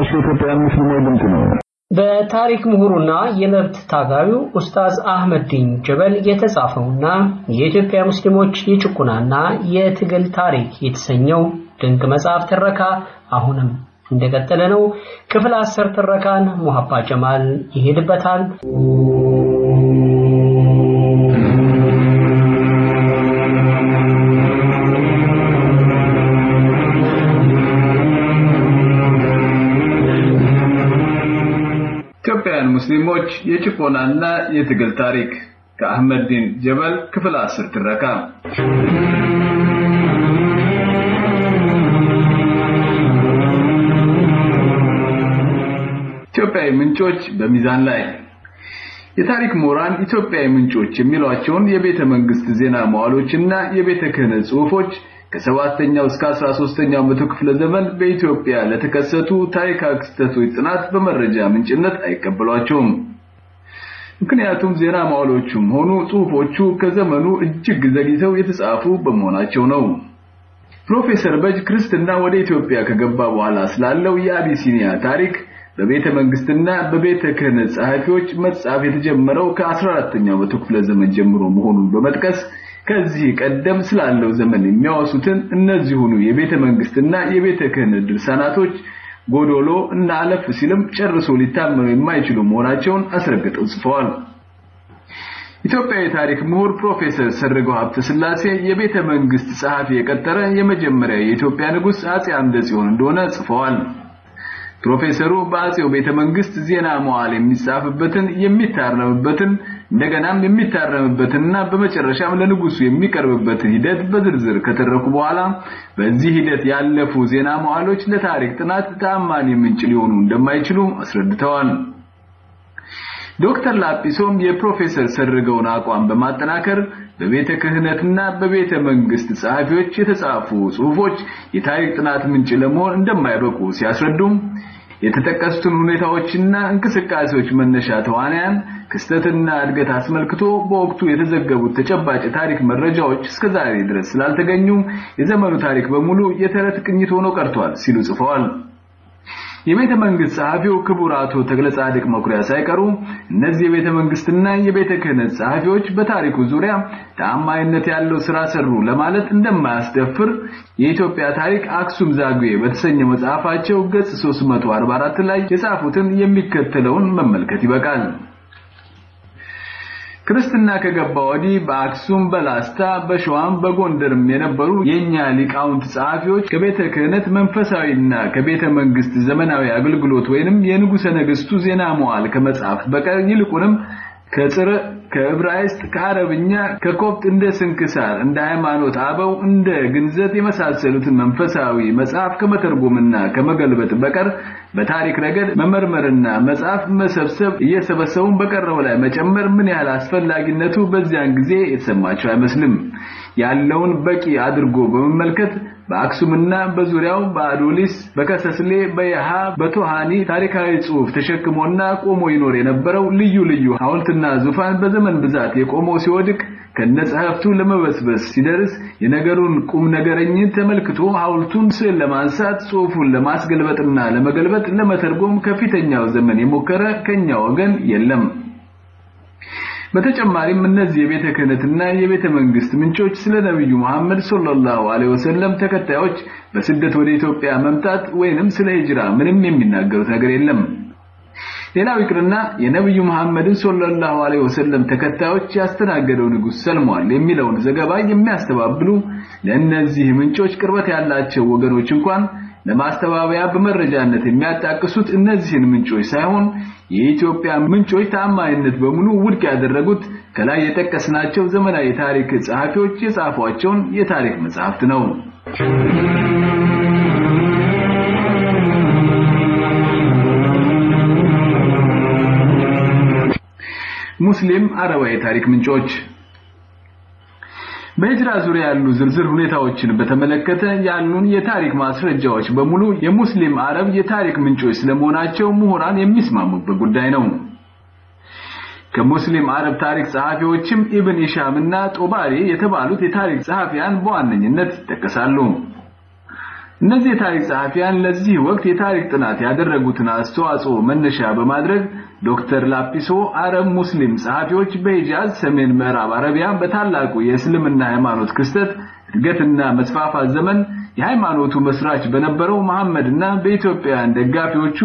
ተመላሽ የኢትዮጵያ ሙስሊሞች ድምፅ ነው። በታሪክ ምሁሩና የመብት ታጋዩ ኡስታዝ አህመዲን ጀበል የተጻፈውና የኢትዮጵያ ሙስሊሞች የጭቁናና የትግል ታሪክ የተሰኘው ድንቅ መጽሐፍ ትረካ አሁንም እንደቀጠለ ነው። ክፍል አስር ትረካን ሙሀባ ጀማል ይሄድበታል። ሙስሊሞች የጭቆናና የትግል ታሪክ። ከአህመድ ዲን ጀበል ክፍል አስር ትረካ። ኢትዮጵያዊ ምንጮች በሚዛን ላይ። የታሪክ ምሁራን ኢትዮጵያዊ ምንጮች የሚሏቸውን የቤተ መንግስት ዜና መዋሎችና የቤተ ክህነት ጽሑፎች ከሰባተኛው እስከ 13ኛው መቶ ክፍለ ዘመን በኢትዮጵያ ለተከሰቱ ታሪካዊ ክስተቶች ጥናት በመረጃ ምንጭነት አይቀበሏቸውም። ምክንያቱም ዜና መዋሎቹም ሆኑ ጽሑፎቹ ከዘመኑ እጅግ ዘግይተው የተጻፉ በመሆናቸው ነው። ፕሮፌሰር በጅ ክርስትና ወደ ኢትዮጵያ ከገባ በኋላ ስላለው የአቢሲኒያ ታሪክ በቤተ መንግስትና በቤተ ክህነት ጸሐፊዎች መጻፍ የተጀመረው ከ14ኛው መቶ ክፍለ ዘመን ጀምሮ መሆኑን በመጥቀስ ከዚህ ቀደም ስላለው ዘመን የሚያወሱትን እነዚሁኑ የቤተ መንግስትና የቤተ ክህነት ድርሳናቶች ጎዶሎ እና አለፍ ሲልም ጨርሶ ሊታመኑ የማይችሉ መሆናቸውን አስረግጠው ጽፈዋል። ኢትዮጵያዊ ታሪክ ምሁር ፕሮፌሰር ሰርገው ሀብተ ስላሴ የቤተ መንግስት ጸሐፊ የቀጠረ የመጀመሪያ የኢትዮጵያ ንጉስ አጼ አምደ ጽዮን እንደሆነ ጽፈዋል። ፕሮፌሰሩ በአጼው ቤተ መንግስት ዜና መዋል የሚጻፍበትን የሚታረምበትን እንደገናም የሚታረምበትና በመጨረሻም ለንጉሱ የሚቀርብበትን ሂደት በዝርዝር ከተረኩ በኋላ በዚህ ሂደት ያለፉ ዜና መዋሎች ለታሪክ ጥናት ተአማኒ ምንጭ ሊሆኑ እንደማይችሉ አስረድተዋል። ዶክተር ላጲሶም የፕሮፌሰር ሰርገውን አቋም በማጠናከር በቤተ ክህነትና በቤተ መንግስት ጸሐፊዎች የተጻፉ ጽሑፎች የታሪክ ጥናት ምንጭ ለመሆን እንደማይበቁ ሲያስረዱም የተጠቀሱትን ሁኔታዎችና እንቅስቃሴዎች መነሻ ተዋናያን ክስተትና እድገት አስመልክቶ በወቅቱ የተዘገቡት ተጨባጭ ታሪክ መረጃዎች እስከዛሬ ድረስ ስላልተገኙ የዘመኑ ታሪክ በሙሉ የተረት ቅኝት ሆኖ ቀርቷል ሲሉ ጽፈዋል። የቤተ መንግስት ጸሐፊው ክቡር አቶ ተክለ መኩሪያ ሳይቀሩ እነዚህ የቤተ መንግስትና የቤተ ክህነት ጸሐፊዎች በታሪኩ ዙሪያ ተአማኝነት ያለው ስራ ሰሩ ለማለት እንደማያስደፍር የኢትዮጵያ ታሪክ አክሱም ዛጉዌ በተሰኘ መጽሐፋቸው ገጽ 344 ላይ የጻፉትን የሚከተለውን መመልከት ይበቃል። ክርስትና ከገባ ወዲህ በአክሱም በላስታ በሸዋም በጎንደርም የነበሩ የኛ ሊቃውንት ጸሐፊዎች ከቤተ ክህነት መንፈሳዊና ከቤተ መንግስት ዘመናዊ አገልግሎት ወይንም የንጉሠ ነገሥቱ ዜና መዋል ከመጽሐፍ በቀር ይልቁንም ከጽር ከዕብራይስጥ ከአረብኛ ከኮፕት እንደ ስንክሳር እንደ ሃይማኖት አበው እንደ ግንዘት የመሳሰሉትን መንፈሳዊ መጽሐፍ ከመተርጎምና ከመገልበጥ በቀር በታሪክ ረገድ መመርመርና መጽሐፍ መሰብሰብ እየሰበሰቡን በቀረው ላይ መጨመር ምን ያህል አስፈላጊነቱ በዚያን ጊዜ የተሰማቸው አይመስልም። ያለውን በቂ አድርጎ በመመልከት በአክሱምና በዙሪያው በአዶሊስ በከሰስሌ በየሃ በቶሃኒ ታሪካዊ ጽሑፍ ተሸክሞና ቆሞ ይኖር የነበረው ልዩ ልዩ ሐውልትና ዙፋን በዘመን ብዛት የቆመው ሲወድቅ ከነጸሐፍቱ ለመበስበስ ሲደርስ የነገሩን ቁም ነገረኝነት ተመልክቶ ሐውልቱን ስዕል ለማንሳት ጽሑፉን ለማስገልበጥና ለመገልበጥ ለመተርጎም ከፊተኛው ዘመን የሞከረ ከኛ ወገን የለም። በተጨማሪም እነዚህ የቤተ ክህነትና የቤተ መንግስት ምንጮች ስለ ነብዩ መሐመድ ሰለላሁ ዐለይሂ ወሰለም ተከታዮች በስደት ወደ ኢትዮጵያ መምጣት ወይንም ስለ ሂጅራ ምንም የሚናገሩት ነገር የለም። ሌላው ይቅርና የነብዩ መሐመድን ሰለላሁ ዐለይሂ ወሰለም ተከታዮች ያስተናገደው ንጉስ ሰልሟል የሚለውን ዘገባ የሚያስተባብሉ ለእነዚህ ምንጮች ቅርበት ያላቸው ወገኖች እንኳን ለማስተባበያ በመረጃነት የሚያጣቅሱት እነዚህን ምንጮች ሳይሆን የኢትዮጵያ ምንጮች ተአማኒነት በሙሉ ውድቅ ያደረጉት ከላይ የጠቀስናቸው ዘመናዊ ታሪክ ጸሐፊዎች የጻፏቸውን የታሪክ መጽሐፍት ነው። ሙስሊም አረባዊ ታሪክ ምንጮች በሂጅራ ዙሪያ ያሉ ዝርዝር ሁኔታዎችን በተመለከተ ያሉን የታሪክ ማስረጃዎች በሙሉ የሙስሊም አረብ የታሪክ ምንጮች ስለመሆናቸው ምሁራን የሚስማሙበት ጉዳይ ነው። ከሙስሊም አረብ ታሪክ ጸሐፊዎችም ኢብን ኢሻም እና ጦባሪ የተባሉት የታሪክ ጸሐፊያን በዋነኝነት ይጠቀሳሉ። እነዚህ የታሪክ ጸሐፊያን ለዚህ ወቅት የታሪክ ጥናት ያደረጉትን አስተዋጽኦ መነሻ በማድረግ ዶክተር ላጲሶ አረብ ሙስሊም ጸሐፊዎች በሂጃዝ ሰሜን ምዕራብ አረቢያ በታላቁ የእስልምና ሃይማኖት ክስተት እድገትና መስፋፋት ዘመን የሃይማኖቱ መስራች በነበረው መሐመድና በኢትዮጵያውያን ደጋፊዎቹ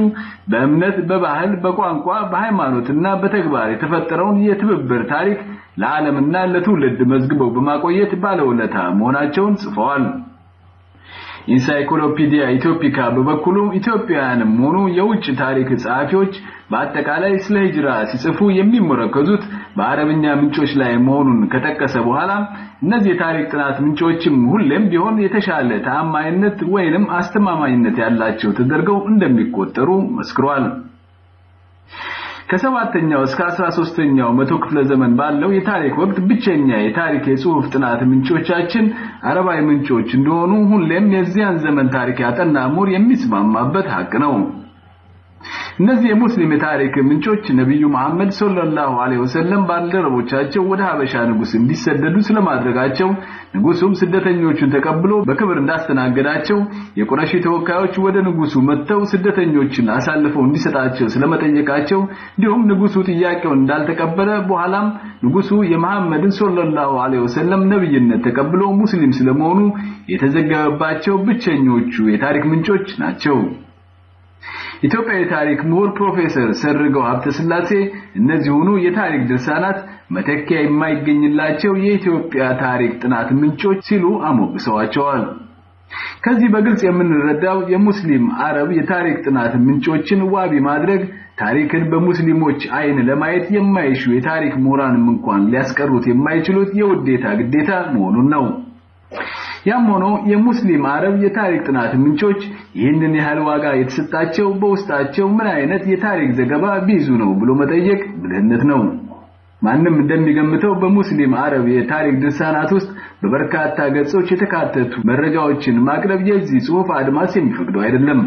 በእምነት፣ በባህል፣ በቋንቋ፣ በሃይማኖትና በተግባር የተፈጠረውን የትብብር ታሪክ ለዓለምና ለትውልድ መዝግበው በማቆየት ባለውለታ መሆናቸውን ጽፈዋል። ኢንሳይክሎፒዲያ ኢትዮፒካ በበኩሉ ኢትዮጵያውያንም ሆኑ የውጭ ታሪክ ጸሐፊዎች በአጠቃላይ ስለ ሂጅራ ሲጽፉ የሚመረከዙት በአረብኛ ምንጮች ላይ መሆኑን ከጠቀሰ በኋላ እነዚህ የታሪክ ጥናት ምንጮችም ሁሌም ቢሆን የተሻለ ተአማኝነት ወይንም አስተማማኝነት ያላቸው ተደርገው እንደሚቆጠሩ መስክሯል። ከሰባተኛው እስከ 13ኛው መቶ ክፍለ ዘመን ባለው የታሪክ ወቅት ብቸኛ የታሪክ የጽሑፍ ጥናት ምንጮቻችን አረባዊ ምንጮች እንደሆኑ ሁሌም የዚያን ዘመን ታሪክ ያጠና ምሁር የሚስማማበት ሀቅ ነው። እነዚህ የሙስሊም የታሪክ ምንጮች ነብዩ መሐመድ ሰለላሁ ዐለይሂ ወሰለም ባልደረቦቻቸው ወደ ሀበሻ ንጉስ እንዲሰደዱ ስለማድረጋቸው ንጉሱም ስደተኞቹን ተቀብሎ በክብር እንዳስተናገዳቸው የቁረሺ ተወካዮች ወደ ንጉሱ መጥተው ስደተኞችን አሳልፈው እንዲሰጣቸው ስለመጠየቃቸው እንዲሁም ንጉሱ ጥያቄውን እንዳልተቀበለ በኋላም ንጉሱ የመሐመድን ሰለላሁ ዐለይሂ ወሰለም ነብይነት ተቀብሎ ሙስሊም ስለመሆኑ የተዘገበባቸው ብቸኞቹ የታሪክ ምንጮች ናቸው። ኢትዮጵያዊ ታሪክ ምሁር ፕሮፌሰር ሰርገው ሀብተ ስላሴ እነዚሁኑ የታሪክ ድርሳናት መተኪያ የማይገኝላቸው የኢትዮጵያ ታሪክ ጥናት ምንጮች ሲሉ አሞግሰዋቸዋል። ከዚህ በግልጽ የምንረዳው የሙስሊም አረብ የታሪክ ጥናት ምንጮችን ዋቢ ማድረግ ታሪክን በሙስሊሞች አይን ለማየት የማይሹ የታሪክ ምሁራንም እንኳን ሊያስቀሩት የማይችሉት የውዴታ ግዴታ መሆኑን ነው። ያም ሆኖ የሙስሊም አረብ የታሪክ ጥናት ምንጮች ይህንን ያህል ዋጋ የተሰጣቸው በውስጣቸው ምን አይነት የታሪክ ዘገባ ቢይዙ ነው ብሎ መጠየቅ ብልህነት ነው። ማንም እንደሚገምተው በሙስሊም አረብ የታሪክ ድርሳናት ውስጥ በበርካታ ገጾች የተካተቱ መረጃዎችን ማቅረብ የዚህ ጽሑፍ አድማስ የሚፈቅደው አይደለም።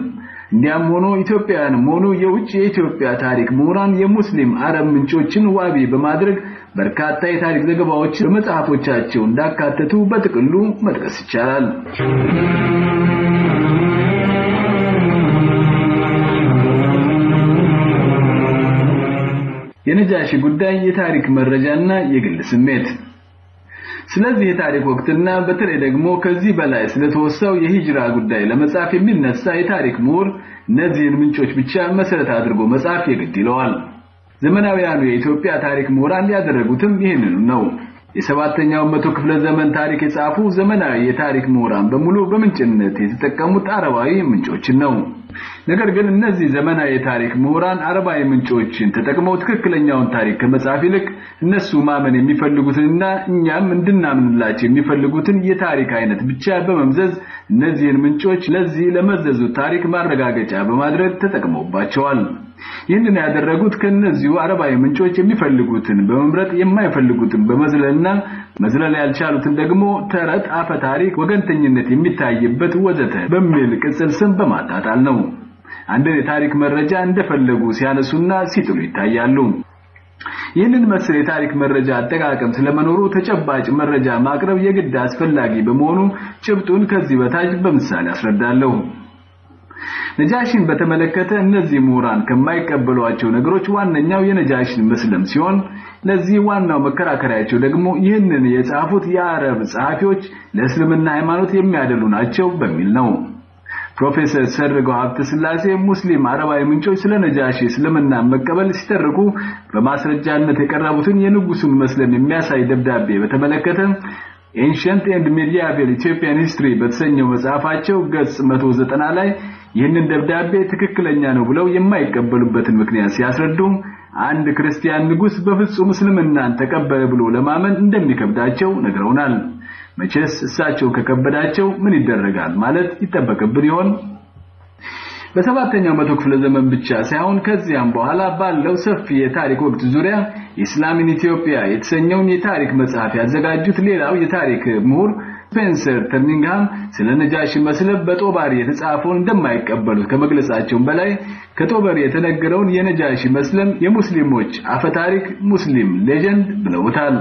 እንዲያም ሆኖ ኢትዮጵያውያንም ሆኑ የውጭ የኢትዮጵያ ታሪክ ምሁራን የሙስሊም አረብ ምንጮችን ዋቢ በማድረግ በርካታ የታሪክ ዘገባዎች በመጽሐፎቻቸው እንዳካተቱ በጥቅሉ መጥቀስ ይቻላል። የነጃሺ ጉዳይ የታሪክ መረጃና የግል ስሜት ስለዚህ የታሪክ ወቅትና በተለይ ደግሞ ከዚህ በላይ ስለተወሳው የሂጅራ ጉዳይ ለመጻፍ የሚነሳ የታሪክ ምሁር እነዚህን ምንጮች ብቻ መሰረት አድርጎ መጻፍ የግድ ይለዋል። ዘመናዊያኑ የኢትዮጵያ ታሪክ ምሁራን ያደረጉትም ይህንኑ ነው። የሰባተኛው መቶ ክፍለ ዘመን ታሪክ የጻፉ ዘመናዊ የታሪክ ምሁራን በሙሉ በምንጭነት የተጠቀሙት አረባዊ ምንጮችን ነው። ነገር ግን እነዚህ ዘመናዊ የታሪክ ምሁራን አረባዊ ምንጮችን ተጠቅመው ትክክለኛውን ታሪክ ከመጻፍ ይልቅ እነሱ ማመን የሚፈልጉትንና እኛም እንድናምንላቸው የሚፈልጉትን የታሪክ አይነት ብቻ በመምዘዝ እነዚህን ምንጮች ለዚህ ለመዘዙት ታሪክ ማረጋገጫ በማድረግ ተጠቅመውባቸዋል። ይህንን ያደረጉት ከነዚሁ አረባዊ ምንጮች የሚፈልጉትን በመምረጥ የማይፈልጉትን በመዝለልና መዝለል ያልቻሉትን ደግሞ ተረት፣ አፈ ታሪክ፣ ወገንተኝነት የሚታይበት ወዘተ በሚል ቅጽል ስም በማጣጣል ነው። አንድን የታሪክ መረጃ እንደፈለጉ ሲያነሱና ሲጥሉ ይታያሉ። ይህንን መሰል የታሪክ መረጃ አጠቃቀም ስለመኖሩ ተጨባጭ መረጃ ማቅረብ የግድ አስፈላጊ በመሆኑ ጭብጡን ከዚህ በታች በምሳሌ አስረዳለሁ። ነጃሽን በተመለከተ እነዚህ ምሁራን ከማይቀበሏቸው ነገሮች ዋነኛው የነጃሽን መስለም ሲሆን ለዚህ ዋናው መከራከሪያቸው ደግሞ ይህንን የጻፉት የአረብ ጸሐፊዎች ለእስልምና ሃይማኖት የሚያደሉ ናቸው በሚል ነው። ፕሮፌሰር ሰርገው ሀብተ ስላሴ ሙስሊም አረባዊ ምንጮች ስለ ነጃሺ እስልምና መቀበል ሲተርኩ በማስረጃነት የቀረቡትን የንጉሱን መስለም የሚያሳይ ደብዳቤ በተመለከተ Ancient and Medieval Ethiopian History በተሰኘው መጽሐፋቸው ገጽ 190 ላይ ይህንን ደብዳቤ ትክክለኛ ነው ብለው የማይቀበሉበትን ምክንያት ሲያስረዱ አንድ ክርስቲያን ንጉስ በፍጹም እስልምናን ተቀበለ ብሎ ለማመን እንደሚከብዳቸው ነግረውናል። መቼስ እሳቸው ከከበዳቸው ምን ይደረጋል ማለት ይጠበቅብን ይሆን? በሰባተኛው መቶ ክፍለ ዘመን ብቻ ሳይሆን ከዚያም በኋላ ባለው ሰፊ የታሪክ ወቅት ዙሪያ Islam in Ethiopia የተሰኘውን የታሪክ መጽሐፍ ያዘጋጁት ሌላው የታሪክ ምሁር ስፔንሰር ትሪሚንግሃም ስለ ነጃሺ መስለም በጦባሪ የተጻፈውን እንደማይቀበሉት ከመግለጻቸው በላይ ከጦባሪ የተነገረውን የነጃሺ መስለም የሙስሊሞች አፈታሪክ Muslim legend ብለውታል።